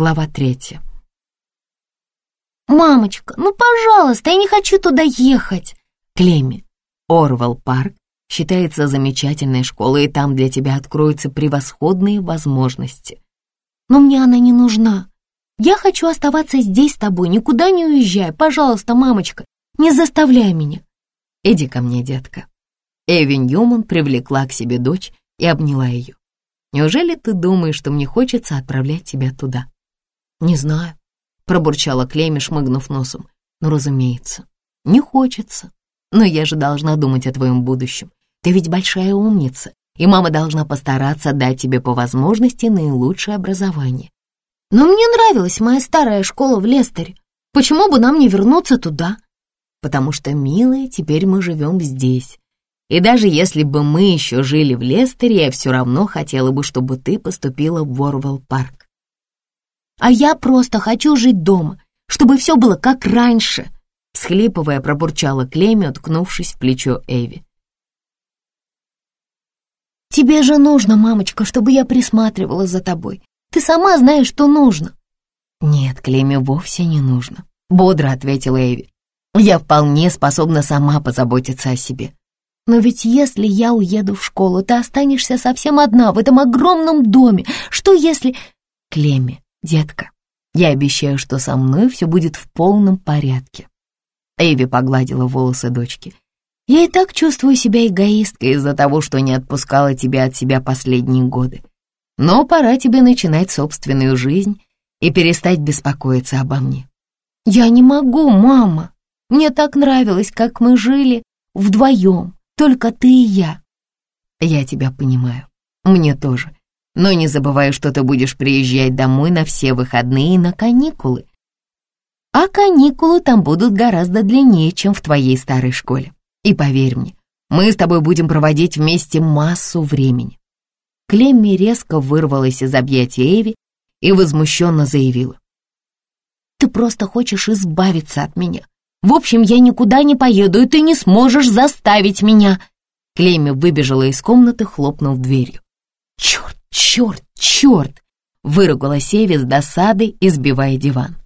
Глава третья. «Мамочка, ну, пожалуйста, я не хочу туда ехать!» Клемми, Орвал Парк считается замечательной школой, и там для тебя откроются превосходные возможности. Но мне она не нужна. Я хочу оставаться здесь с тобой, никуда не уезжай. Пожалуйста, мамочка, не заставляй меня. Иди ко мне, детка. Эви Ньюман привлекла к себе дочь и обняла ее. Неужели ты думаешь, что мне хочется отправлять тебя туда? Не знаю, пробурчала Клейми, шмыгнув носом. Ну, разумеется, не хочется. Но я же должна думать о твоем будущем. Ты ведь большая умница, и мама должна постараться дать тебе по возможности наилучшее образование. Но мне нравилась моя старая школа в Лестере. Почему бы нам не вернуться туда? Потому что, милая, теперь мы живем здесь. И даже если бы мы еще жили в Лестере, я все равно хотела бы, чтобы ты поступила в Ворвелл парк. А я просто хочу жить дома, чтобы все было как раньше, всхлипывая, пробурчала Клемми, уткнувшись в плечо Эви. «Тебе же нужно, мамочка, чтобы я присматривала за тобой. Ты сама знаешь, что нужно». «Нет, Клеме вовсе не нужно», — бодро ответила Эви. «Я вполне способна сама позаботиться о себе». «Но ведь если я уеду в школу, ты останешься совсем одна в этом огромном доме. Что если...» «Клеме, детка, я обещаю, что со мной все будет в полном порядке». Эви погладила волосы дочки. Я и так чувствую себя эгоисткой из-за того, что не отпускала тебя от себя последние годы. Но пора тебе начинать собственную жизнь и перестать беспокоиться обо мне. Я не могу, мама. Мне так нравилось, как мы жили вдвоем, только ты и я. Я тебя понимаю. Мне тоже. Но не забывай, что ты будешь приезжать домой на все выходные и на каникулы. А каникулы там будут гораздо длиннее, чем в твоей старой школе. И поверь мне, мы с тобой будем проводить вместе массу времени». Клемми резко вырвалась из объятия Эви и возмущенно заявила. «Ты просто хочешь избавиться от меня. В общем, я никуда не поеду, и ты не сможешь заставить меня!» Клемми выбежала из комнаты, хлопнув дверью. «Черт, черт, черт!» — выругалась Эви с досадой, избивая диван.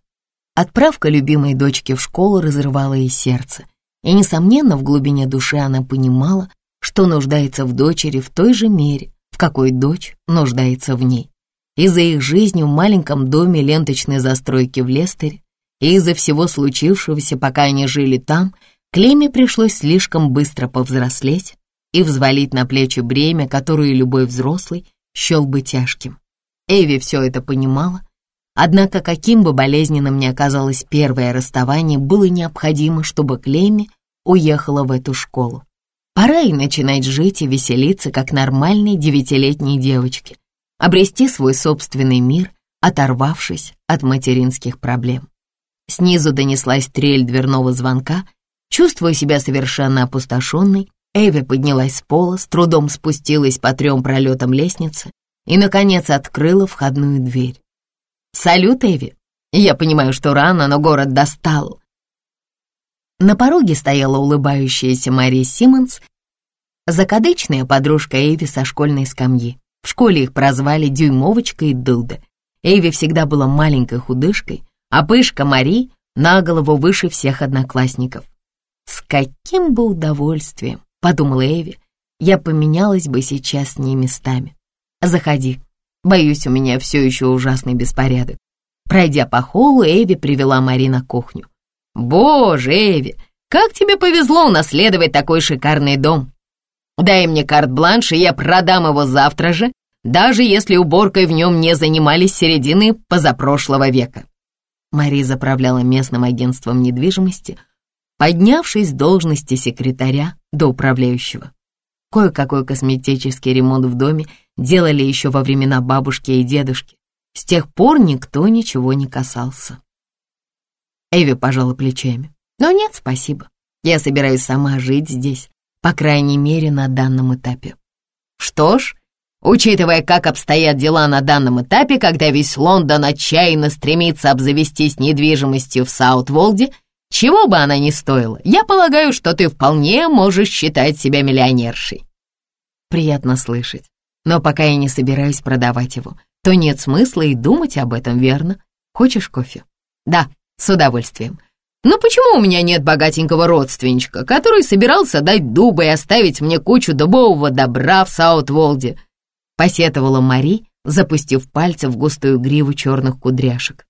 Отправка любимой дочки в школу разрывала ей сердце. И, несомненно, в глубине души она понимала, что нуждается в дочери в той же мере, в какой дочь нуждается в ней. Из-за их жизни в маленьком доме ленточной застройки в Лестере и из-за всего случившегося, пока они жили там, Клеме пришлось слишком быстро повзрослеть и взвалить на плечи бремя, которое любой взрослый счел бы тяжким. Эви все это понимала, однако каким бы болезненным ни оказалось первое расставание, было необходимо, чтобы Клемми уехала в эту школу. Пора ей начинать жить и веселиться, как нормальной девятилетней девочке, обрести свой собственный мир, оторвавшись от материнских проблем. Снизу донеслась трель дверного звонка. Чувствуя себя совершенно опустошенной, Эви поднялась с пола, с трудом спустилась по трем пролетам лестницы и, наконец, открыла входную дверь. «Салют, Эви! Я понимаю, что рано, но город достал. На пороге стояла улыбающаяся Мария Симмонс, закадычная подружка Эйви со школьной скамьи. В школе их прозвали Дюймовочка и Дылда. Эйви всегда была маленькой худышкой, а пышка Мари на голову выше всех одноклассников. «С каким бы удовольствием», — подумала Эйви, «я поменялась бы сейчас с ней местами. Заходи. Боюсь, у меня все еще ужасный беспорядок». Пройдя по холлу, Эйви привела Мари на кухню. «Боже, Эви, как тебе повезло унаследовать такой шикарный дом! Дай мне карт-бланш, и я продам его завтра же, даже если уборкой в нем не занимались середины позапрошлого века». Мари заправляла местным агентством недвижимости, поднявшись с должности секретаря до управляющего. Кое-какой косметический ремонт в доме делали еще во времена бабушки и дедушки. С тех пор никто ничего не касался. Эви пожала плечами. Но нет, спасибо. Я собираюсь сама жить здесь, по крайней мере, на данном этапе. Что ж, учитывая, как обстоят дела на данном этапе, когда весь Лондон отчаянно стремится обзавестись недвижимостью в Саут-Волде, чего бы она ни стоила, я полагаю, что ты вполне можешь считать себя миллионершей. Приятно слышать, но пока я не собираюсь продавать его, то нет смысла и думать об этом, верно? Хочешь кофе? Да, с удовольствием. Но почему у меня нет богатенького родственничка, который собирался дать дуба и оставить мне кучу дубового добра в Саутволде? Посетовала Мари, запустив пальцы в густую гриву черных кудряшек.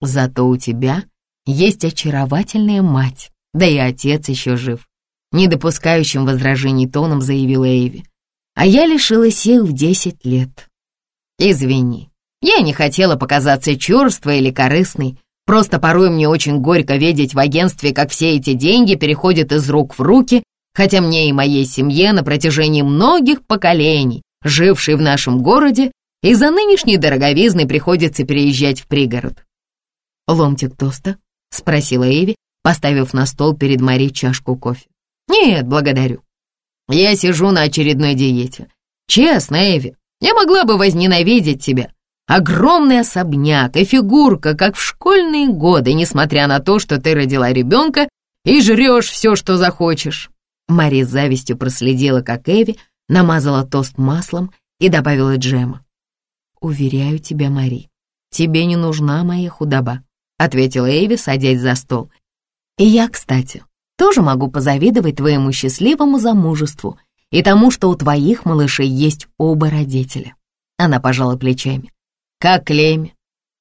Зато у тебя есть очаровательная мать, да и отец еще жив. Не допускающим возражений тоном заявила Эйви. А я лишилась сил в десять лет. Извини, я не хотела показаться черствой или корыстной, просто порой мне очень горько видеть в агентстве, как все эти деньги переходят из рук в руки, хотя мне и моей семье на протяжении многих поколений, жившей в нашем городе, из-за нынешней дороговизны приходится переезжать в пригород. «Ломтик тоста?» — спросила Эви, поставив на стол перед Мари чашку кофе. «Нет, благодарю. Я сижу на очередной диете. Честно, Эви, я могла бы возненавидеть тебя. Огромный особняк и фигурка, как в школьные годы, несмотря на то, что ты родила ребенка и жрешь все, что захочешь». Мари с завистью проследила, как Эви намазала тост маслом и добавила джема. «Уверяю тебя, Мари, тебе не нужна моя худоба ответила Эви, садясь за стол. «И я, кстати, тоже могу позавидовать твоему счастливому замужеству и тому, что у твоих малышей есть оба родителя». Она пожала плечами. «Как Клемми.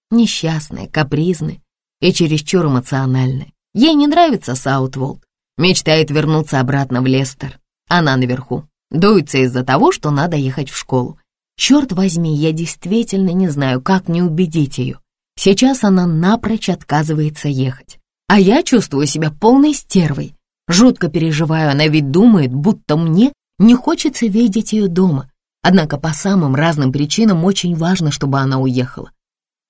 Несчастная, капризная и чересчур эмоциональная. Ей не нравится Саутволд. Мечтает вернуться обратно в Лестер. Она наверху. Дуется из-за того, что надо ехать в школу. Черт возьми, я действительно не знаю, как не убедить ее. Сейчас она напрочь отказывается ехать. А я чувствую себя полной стервой. Жутко переживаю, она ведь думает, будто мне не хочется видеть ее дома. Однако по самым разным причинам очень важно, чтобы она уехала.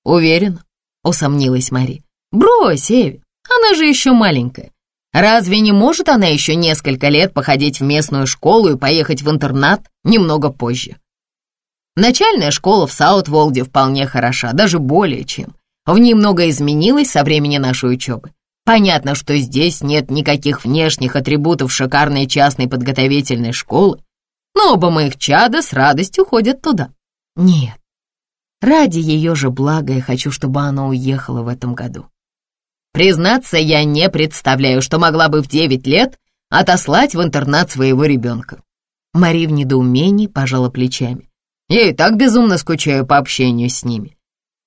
Уверена, усомнилась Мари. Брось, Эви, она же еще маленькая. Разве не может она еще несколько лет походить в местную школу и поехать в интернат немного позже? Начальная школа в Саутволде вполне хороша, даже более чем. В ней многое изменилось со времени нашей учебы. Понятно, что здесь нет никаких внешних атрибутов шикарной частной подготовительной школы, но оба моих чада с радостью ходят туда. Нет, ради ее же блага я хочу, чтобы она уехала в этом году. Признаться, я не представляю, что могла бы в девять лет отослать в интернат своего ребенка. Мари в недоумении пожала плечами. Я и так безумно скучаю по общению с ними.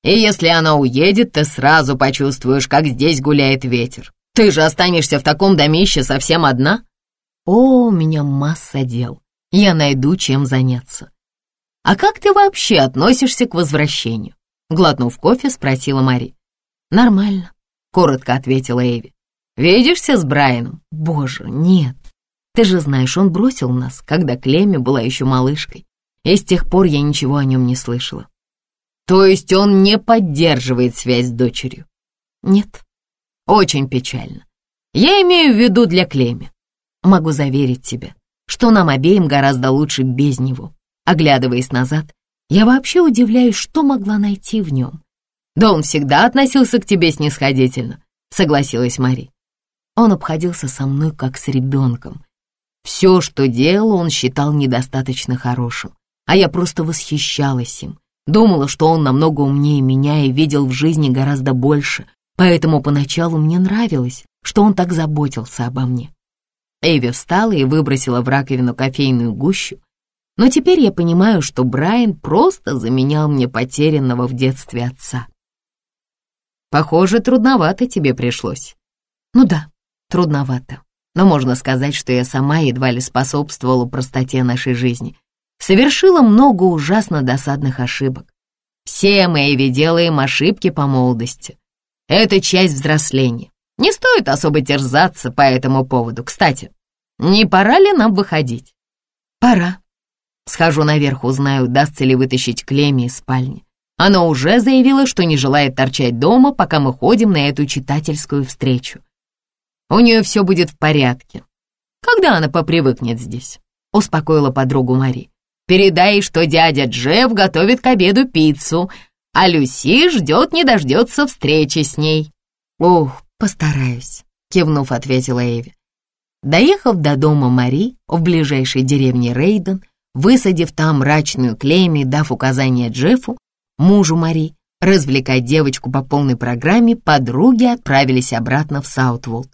И если она уедет, ты сразу почувствуешь, как здесь гуляет ветер. Ты же останешься в таком домище совсем одна. О, у меня масса дел. Я найду, чем заняться. А как ты вообще относишься к возвращению? Глотнув кофе, спросила Мари. Нормально, коротко ответила Эви. Видишься с Брайаном? Боже, нет. Ты же знаешь, он бросил нас, когда Клемми была еще малышкой. И с тех пор я ничего о нем не слышала. То есть он не поддерживает связь с дочерью? Нет. Очень печально. Я имею в виду для Клеми. Могу заверить тебя, что нам обеим гораздо лучше без него. Оглядываясь назад, я вообще удивляюсь, что могла найти в нем. Да он всегда относился к тебе снисходительно, согласилась Мари. Он обходился со мной как с ребенком. Все, что делал, он считал недостаточно хорошим, а я просто восхищалась им, Думала, что он намного умнее меня и видел в жизни гораздо больше, поэтому поначалу мне нравилось, что он так заботился обо мне. Эви встала и выбросила в раковину кофейную гущу, но теперь я понимаю, что Брайан просто заменял мне потерянного в детстве отца. Похоже, трудновато тебе пришлось. Ну да, трудновато. Но можно сказать, что я сама едва ли способствовала простоте нашей жизни совершила много ужасно досадных ошибок. Все мы ведь делаем ошибки по молодости. Это часть взросления. Не стоит особо терзаться по этому поводу. Кстати, не пора ли нам выходить? Пора. Схожу наверх, узнаю, удастся ли вытащить Клеми из спальни. Она уже заявила, что не желает торчать дома, пока мы ходим на эту читательскую встречу. У нее все будет в порядке. Когда она попривыкнет здесь? Успокоила подругу Мари. Передай, что дядя Джефф готовит к обеду пиццу, а Люси ждет не дождется встречи с ней». «Ух, постараюсь», — кивнув, ответила Эви. Доехав до дома Мари в ближайшей деревне Рейден, высадив там мрачную Клейми, дав указание Джеффу, мужу Мари, Развлекать девочку по полной программе подруги отправились обратно в Саутволд.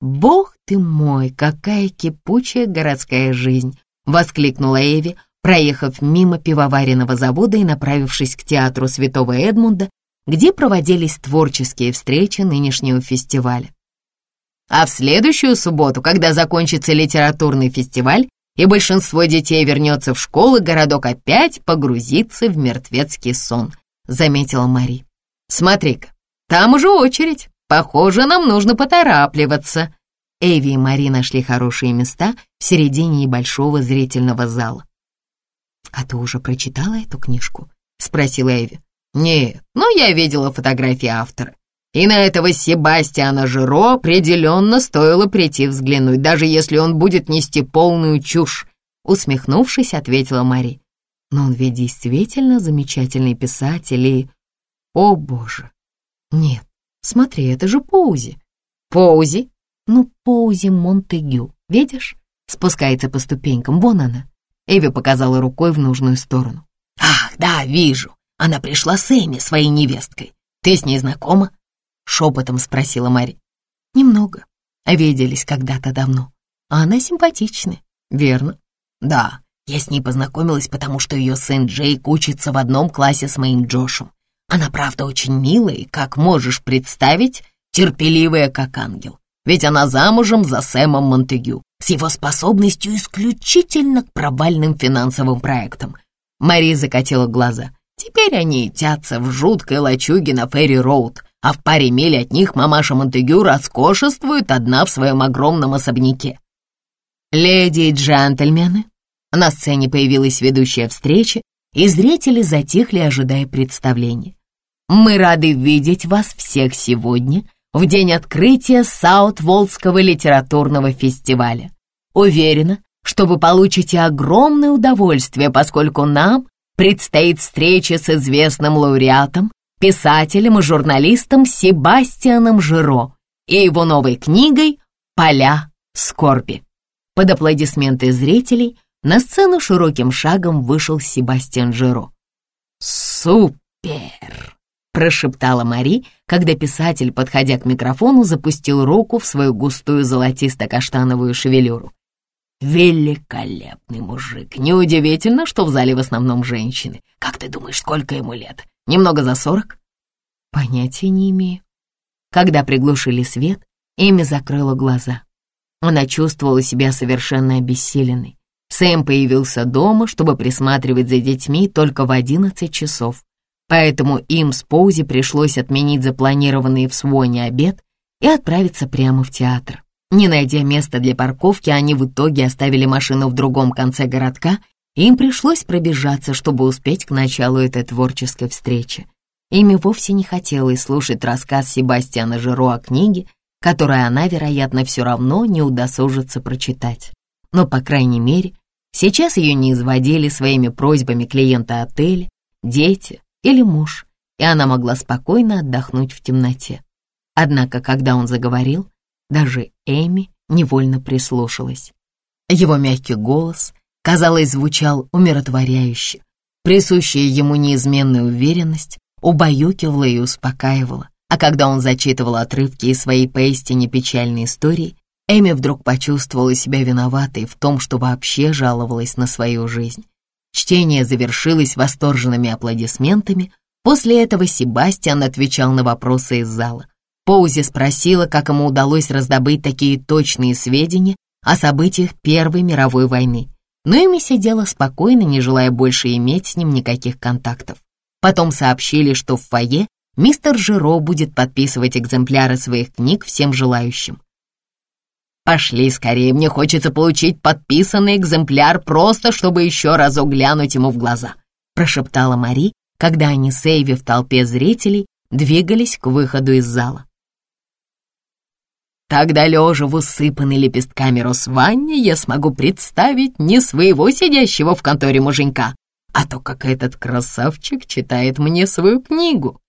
«Бог ты мой, какая кипучая городская жизнь!» — воскликнула Эви, проехав мимо пивоваренного завода и направившись к театру Святого Эдмунда, где проводились творческие встречи нынешнего фестиваля. А в следующую субботу, когда закончится литературный фестиваль и большинство детей вернется в школу, городок опять погрузится в мертвецкий сон, заметила Мари. Смотри-ка, там уже очередь. Похоже, нам нужно поторапливаться. Эви и Мари нашли хорошие места в середине небольшого зрительного зала. «А ты уже прочитала эту книжку?» — спросила Эви. «Нет, но я видела фотографии автора. И на этого Себастьяна Жиро определенно стоило прийти взглянуть, даже если он будет нести полную чушь», усмехнувшись, ответила Мари. «Но он ведь действительно замечательный писатель и...» «О, боже!» «Нет, смотри, это же Поузи». «Поузи?» «Ну, Поузи Монтегю, видишь?» Спускается по ступенькам, вон она. Эви показала рукой в нужную сторону. «Ах, да, вижу. Она пришла с Эми, своей невесткой. Ты с ней знакома?» Шепотом спросила Мари. «Немного. Виделись когда-то давно. А она симпатичная, верно?» «Да, я с ней познакомилась, потому что ее сын Джейк учится в одном классе с моим Джошем. Она, правда, очень милая и, как можешь представить, терпеливая, как ангел. Ведь она замужем за Сэмом Монтегю, с его способностью исключительно к провальным финансовым проектам. Мари закатила глаза. Теперь они тятся в жуткой лачуге на Ферри-Роуд, а в паре миль от них мамаша Монтегю роскошествует одна в своем огромном особняке. Леди и джентльмены, на сцене появилась ведущая встречи, и зрители затихли, ожидая представления. Мы рады видеть вас всех сегодня в день открытия Саут-Волдского литературного фестиваля. Уверена, что вы получите огромное удовольствие, поскольку нам предстоит встреча с известным лауреатом, писателем и журналистом Себастьяном Жиро и его новой книгой «Поля скорби». Под аплодисменты зрителей на сцену широким шагом вышел Себастьян Жиро. «Супер!» Прошептала Мари, когда писатель, подходя к микрофону, запустил руку в свою густую золотисто-каштановую шевелюру. «Великолепный мужик! Неудивительно, что в зале в основном женщины. Как ты думаешь, сколько ему лет? Немного за сорок?» «Понятия не имею». Когда приглушили свет, Эми закрыла глаза. Она чувствовала себя совершенно обессиленной. Сэм появился дома, чтобы присматривать за детьми только в одиннадцать часов поэтому им с Поузи пришлось отменить запланированный в Своне обед и отправиться прямо в театр. Не найдя места для парковки, они в итоге оставили машину в другом конце городка, и им пришлось пробежаться, чтобы успеть к началу этой творческой встречи. Ими вовсе не хотелось слушать рассказ Себастьяна Жиро о книге, которую она, вероятно, все равно не удосужится прочитать. Но, по крайней мере, сейчас ее не изводили своими просьбами клиента отеля, дети, или муж, и она могла спокойно отдохнуть в темноте. Однако, когда он заговорил, даже Эми невольно прислушалась. Его мягкий голос, казалось, звучал умиротворяюще. Присущая ему неизменная уверенность убаюкивала и успокаивала. А когда он зачитывал отрывки из своей поистине печальной истории, Эми вдруг почувствовала себя виноватой в том, что вообще жаловалась на свою жизнь. Чтение завершилось восторженными аплодисментами. После этого Себастьян отвечал на вопросы из зала. Поузи спросила, как ему удалось раздобыть такие точные сведения о событиях Первой мировой войны. Но Эми сидела спокойно, не желая больше иметь с ним никаких контактов. Потом сообщили, что в фойе мистер Жиро будет подписывать экземпляры своих книг всем желающим. Пошли скорее, мне хочется получить подписанный экземпляр, просто чтобы еще разок глянуть ему в глаза», прошептала Мари, когда они с Эйви в толпе зрителей двигались к выходу из зала. Тогда, лежа в усыпанной лепестками росванне, я смогу представить не своего сидящего в конторе муженька, а то, как этот красавчик читает мне свою книгу.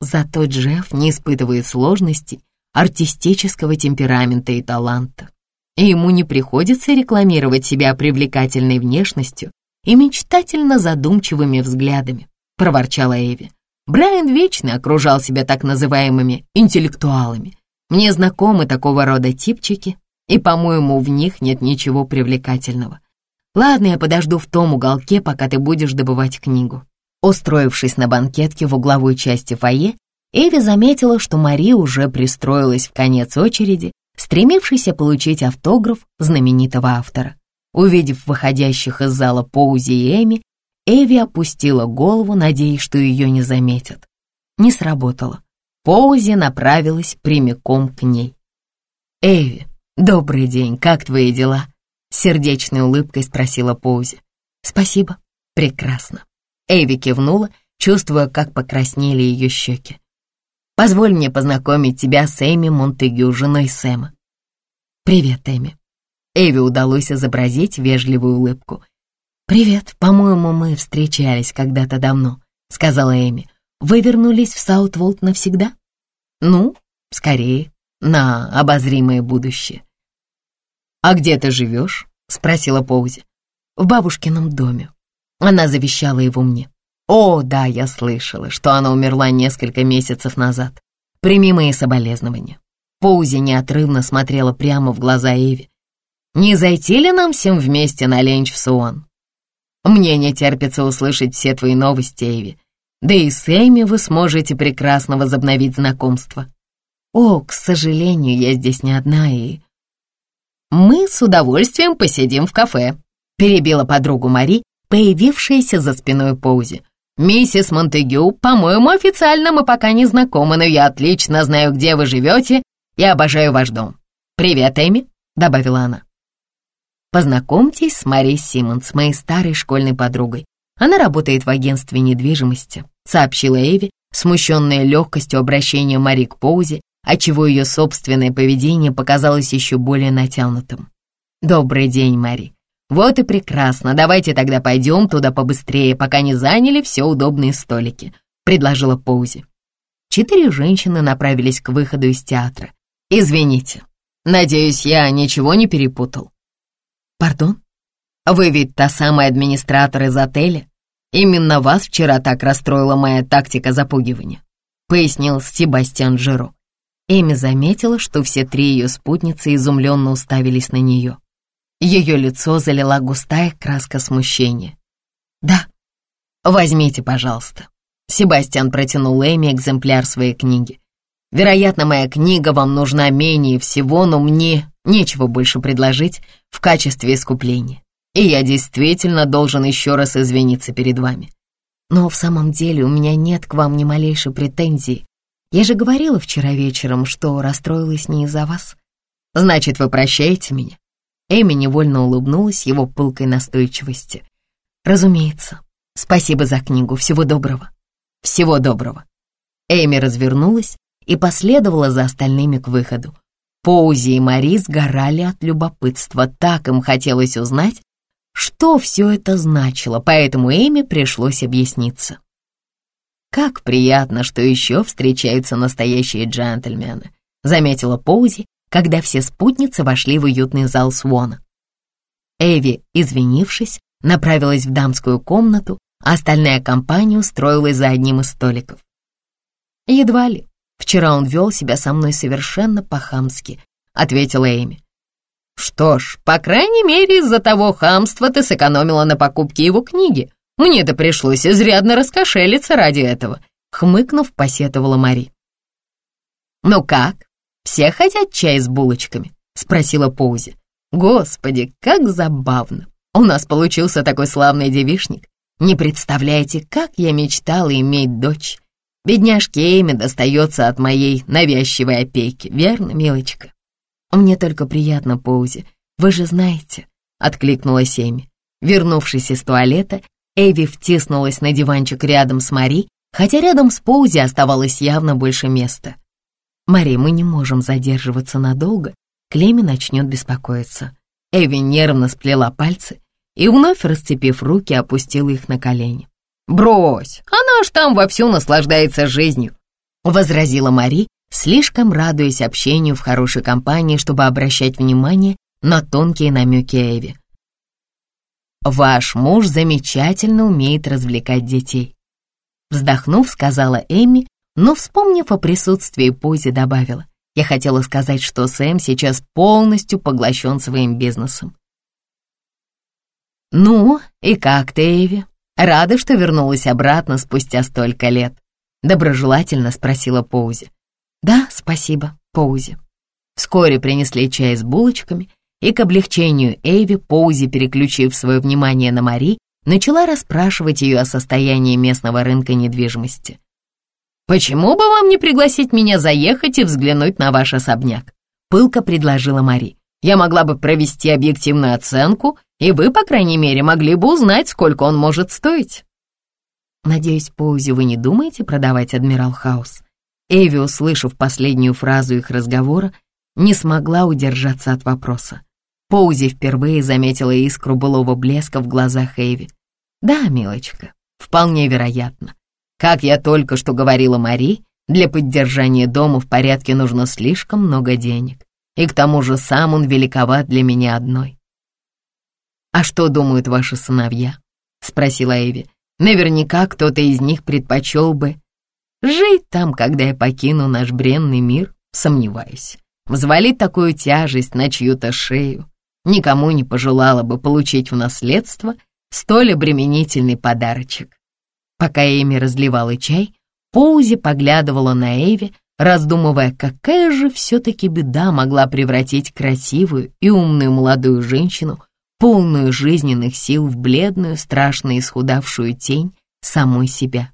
Зато Джефф не испытывает сложностей артистического темперамента и таланта. И ему не приходится рекламировать себя привлекательной внешностью и мечтательно задумчивыми взглядами, проворчала Эви. Брайан вечно окружал себя так называемыми интеллектуалами. Мне знакомы такого рода типчики, и, по-моему, в них нет ничего привлекательного. Ладно, я подожду в том уголке, пока ты будешь добывать книгу. Устроившись на банкетке в угловой части фойе, Эви заметила, что Мари уже пристроилась в конец очереди, стремившейся получить автограф знаменитого автора. Увидев выходящих из зала Поузи и Эми, Эви опустила голову, надеясь, что ее не заметят. Не сработало. Поузи направилась прямиком к ней. «Эви, добрый день, как твои дела?» Сердечной улыбкой спросила Поузи. «Спасибо, прекрасно». Эви кивнула, чувствуя, как покраснели ее щеки. «Позволь мне познакомить тебя с Эми Монтегю, женой Сэма». «Привет, Эми». Эви удалось изобразить вежливую улыбку. «Привет, по-моему, мы встречались когда-то давно», — сказала Эми. «Вы вернулись в Саутволд навсегда?» «Ну, скорее, на обозримое будущее». «А где ты живешь?» — спросила Поузи. «В бабушкином доме. Она завещала его мне». «О, да, я слышала, что она умерла несколько месяцев назад. Прими мои соболезнования». Поузи неотрывно смотрела прямо в глаза Эви. «Не зайти ли нам всем вместе на ленч в Суон? Мне не терпится услышать все твои новости, Эви. Да и с Эми вы сможете прекрасно возобновить знакомство. О, к сожалению, я здесь не одна и...» «Мы с удовольствием посидим в кафе», — перебила подругу Мари, появившаяся за спиной Поузи. «Миссис Монтегю, по-моему, официально мы пока не знакомы, но я отлично знаю, где вы живете и обожаю ваш дом. Привет, Эми», — добавила она. «Познакомьтесь с Мари Симмонс, моей старой школьной подругой. Она работает в агентстве недвижимости», — сообщила Эви, смущенная легкостью обращения Мари к Поузи отчего ее собственное поведение показалось еще более натянутым. «Добрый день, Мари. Вот и прекрасно. Давайте тогда пойдем туда побыстрее, пока не заняли все удобные столики», — предложила Поузи. Четыре женщины направились к выходу из театра. «Извините, надеюсь, я ничего не перепутал». «Пардон? Вы ведь та самая администратор из отеля? Именно вас вчера так расстроила моя тактика запугивания», — пояснил Себастьян Жиро. Эми заметила, что все три ее спутницы изумленно уставились на нее. Ее лицо залила густая краска смущения. «Да, возьмите, пожалуйста». Себастьян протянул Эми экземпляр своей книги. «Вероятно, моя книга вам нужна менее всего, но мне нечего больше предложить в качестве искупления. И я действительно должен еще раз извиниться перед вами. Но в самом деле у меня нет к вам ни малейшей претензии я же говорила вчера вечером, что расстроилась не из-за вас. Значит, вы прощаете меня?» Эми невольно улыбнулась его пылкой настойчивости. «Разумеется. Спасибо за книгу. Всего доброго». «Всего доброго». Эми развернулась и последовала за остальными к выходу. Поузи и Мари сгорали от любопытства, так им хотелось узнать, что все это значило, поэтому Эми пришлось объясниться. «Как приятно, что еще встречаются настоящие джентльмены», заметила Поузи, когда все спутницы вошли в уютный зал Свона. Эви, извинившись, направилась в дамскую комнату, а остальная компания устроилась за одним из столиков. «Едва ли. Вчера он вел себя со мной совершенно по-хамски», — ответила Эми. «Что ж, по крайней мере, из-за того хамства ты сэкономила на покупке его книги», мне-то пришлось изрядно раскошелиться ради этого», — хмыкнув, посетовала Мари. «Ну как, все хотят чай с булочками?» — спросила Поузи. «Господи, как забавно! У нас получился такой славный девишник. Не представляете, как я мечтала иметь дочь. Бедняжке Эми достается от моей навязчивой опеки, верно, милочка?» «Мне только приятно, Поузи, вы же знаете», — откликнулась Эми. Вернувшись из туалета, Эви втиснулась на диванчик рядом с Мари, хотя рядом с Поузи оставалось явно больше места. «Мари, мы не можем задерживаться надолго, Клеми начнет беспокоиться». Эви нервно сплела пальцы и, вновь расцепив руки, опустила их на колени. «Брось, она ж там вовсю наслаждается жизнью», — возразила Мари, слишком радуясь общению в хорошей компании, чтобы обращать внимание на тонкие намеки Эви. Ваш муж замечательно умеет развлекать детей. Вздохнув, сказала Эми, но, вспомнив о присутствии Пози, добавила. Я хотела сказать, что Сэм сейчас полностью поглощен своим бизнесом. «Ну, и как ты, Эви? Рада, что вернулась обратно спустя столько лет?» Доброжелательно спросила Поузи. «Да, спасибо, Поузи». Вскоре принесли чай с булочками, и к облегчению Эйви, Поузи, переключив свое внимание на Мари, начала расспрашивать ее о состоянии местного рынка недвижимости. «Почему бы вам не пригласить меня заехать и взглянуть на ваш особняк?» Пылко предложила Мари. «Я могла бы провести объективную оценку, и вы, по крайней мере, могли бы узнать, сколько он может стоить». «Надеюсь, Поузи, вы не думаете продавать Адмирал Хаус?» Эви, услышав последнюю фразу их разговора, не смогла удержаться от вопроса. Поузи впервые заметила искру былого блеска в глазах Эйви. «Да, милочка, вполне вероятно. Как я только что говорила Мари, для поддержания дома в порядке нужно слишком много денег. И к тому же сам он великоват для меня одной». «А что думают ваши сыновья?» — спросила Эви. «Наверняка кто-то из них предпочел бы жить там, когда я покину наш бренный мир, сомневаюсь. Взвалить такую тяжесть на чью-то шею никому не пожелала бы получить в наследство столь обременительный подарочек. Пока Эми разливала чай, Поузи поглядывала на Эви, раздумывая, какая же все-таки беда могла превратить красивую и умную молодую женщину, полную жизненных сил, в бледную, страшно исхудавшую тень самой себя.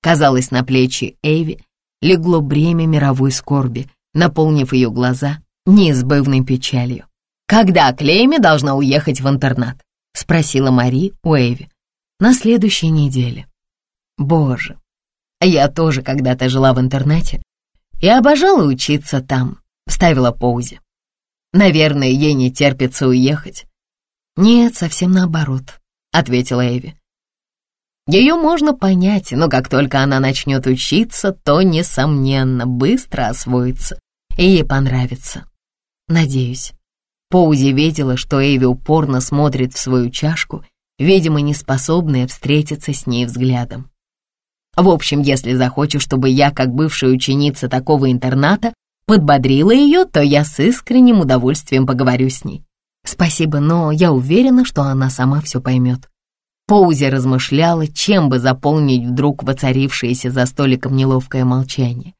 Казалось, на плечи Эви легло бремя мировой скорби, наполнив ее глаза неизбывной печалью. «Когда Клейми должна уехать в интернат?» — спросила Мари у Эви. «На следующей неделе». «Боже, я тоже когда-то жила в интернате и обожала учиться там», — вставила Поузи. «Наверное, ей не терпится уехать». «Нет, совсем наоборот», — ответила Эви. Ее можно понять, но как только она начнет учиться, то, несомненно, быстро освоится, и ей понравится. Надеюсь. Поузи видела, что Эви упорно смотрит в свою чашку, видимо, не способная встретиться с ней взглядом. В общем, если захочешь, чтобы я, как бывшая ученица такого интерната, подбодрила ее, то я с искренним удовольствием поговорю с ней. Спасибо, но я уверена, что она сама все поймет. Поузи размышляла, чем бы заполнить вдруг воцарившееся за столиком неловкое молчание.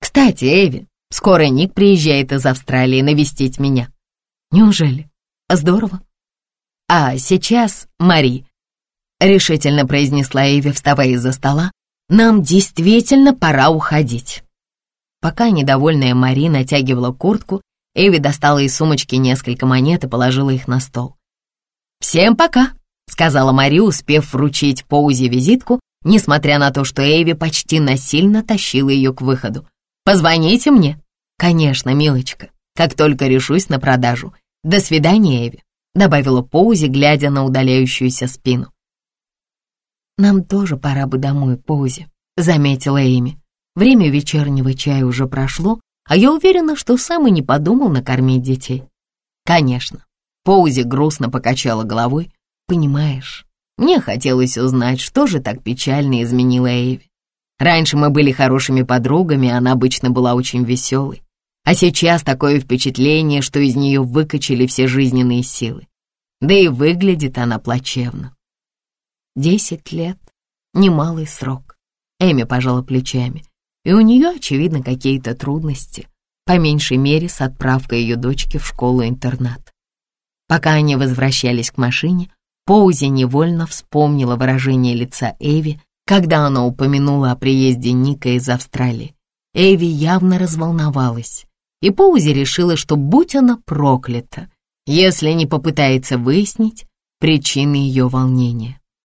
«Кстати, Эви, скоро Ник приезжает из Австралии навестить меня. Неужели? Здорово. А сейчас, Мари, решительно произнесла Эви, вставая из-за стола, нам действительно пора уходить. Пока недовольная Мари натягивала куртку, Эви достала из сумочки несколько монет и положила их на стол. «Всем пока», — сказала Мари, успев вручить Поузе визитку, несмотря на то, что Эви почти насильно тащила ее к выходу. «Позвоните мне». «Конечно, милочка, как только решусь на продажу. «До свидания, Эви», — добавила Поузи, глядя на удаляющуюся спину. «Нам тоже пора бы домой, Поузи», — заметила Эми. Время вечернего чая уже прошло, а я уверена, что сам и не подумал накормить детей. «Конечно». Поузи грустно покачала головой. «Понимаешь, мне хотелось узнать, что же так печально изменила Эви. Раньше мы были хорошими подругами, она обычно была очень веселой. А сейчас такое впечатление, что из нее выкачали все жизненные силы. Да и выглядит она плачевно. Десять лет — немалый срок. Эми пожала плечами, и у нее, очевидно, какие-то трудности, по меньшей мере с отправкой ее дочки в школу-интернат. Пока они возвращались к машине, Поузи невольно вспомнила выражение лица Эви, когда она упомянула о приезде Ника из Австралии. Эви явно разволновалась и Поузи решила, что будь она проклята, если не попытается выяснить причины ее волнения.